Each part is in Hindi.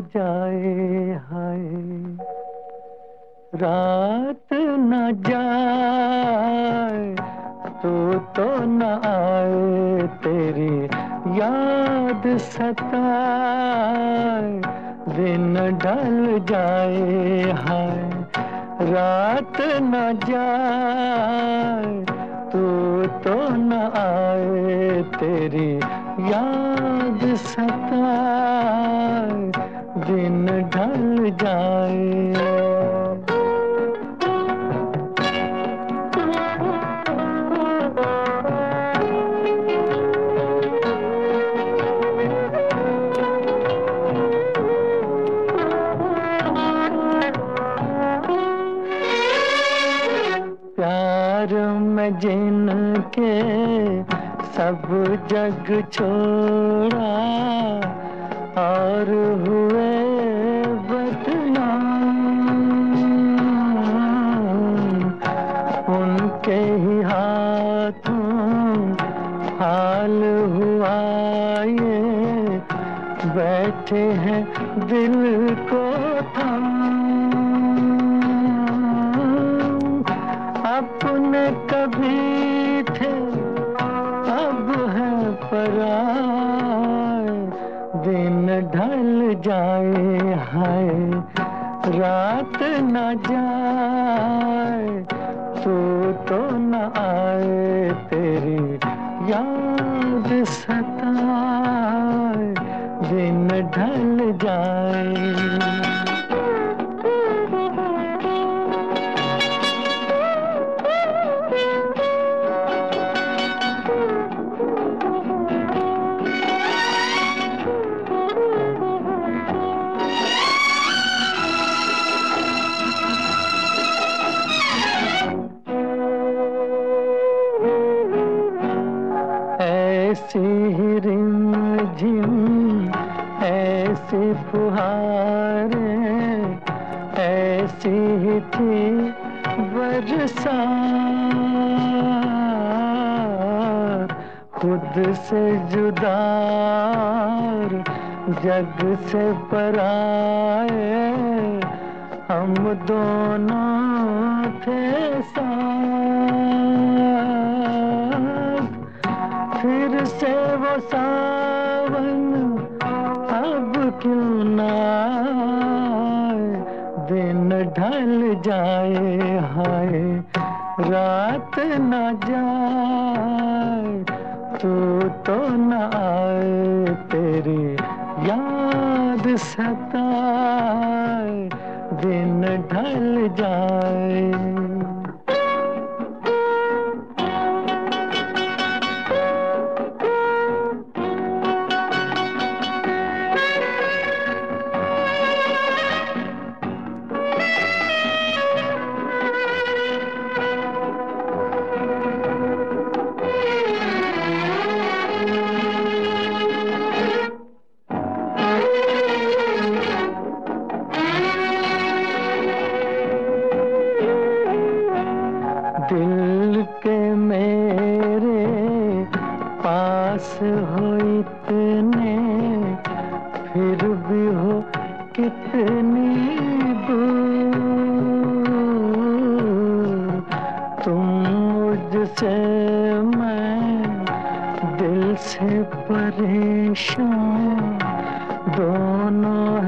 जाए, हाय। रात न जाए तू तो न आए, तेरी याद सताए। दिन ढल जाए, हाय। रात न जाए तेरी याद सताए दिन ढल जाए। प्यार में जिनके सब जग छोड़ा और हुए बदनाम। उनके ही हाथों हाल हुआ ये, बैठे हैं दिल को थाम। दिन ढल जाए, हाय। रात न जाए, तू तो न आए, तेरी याद सताए। दिन ढल जाए। ऐसी फुहारे, ऐसी ही थी बरसात खुद से जुदार, जग से पराए, हम दोनों थे साथ। फिर से वो अब क्यों ना दिन ढल जाए, हाय। रात न जाए, तू तो न आए, तेरी याद सताए। दिन ढल जाए। दिल के मेरे पास हो इतने, फिर भी हो कितनी दूर। तुम मुझसे मैं दिल से परेशान, दोनों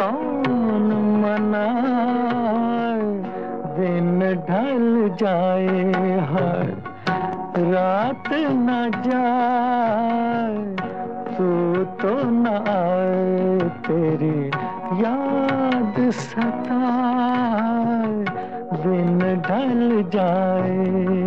कौन मनाए? दिन ढल जाए, हर रात न जाए। तू तो न तेरी याद सताए। दिन ढल जाए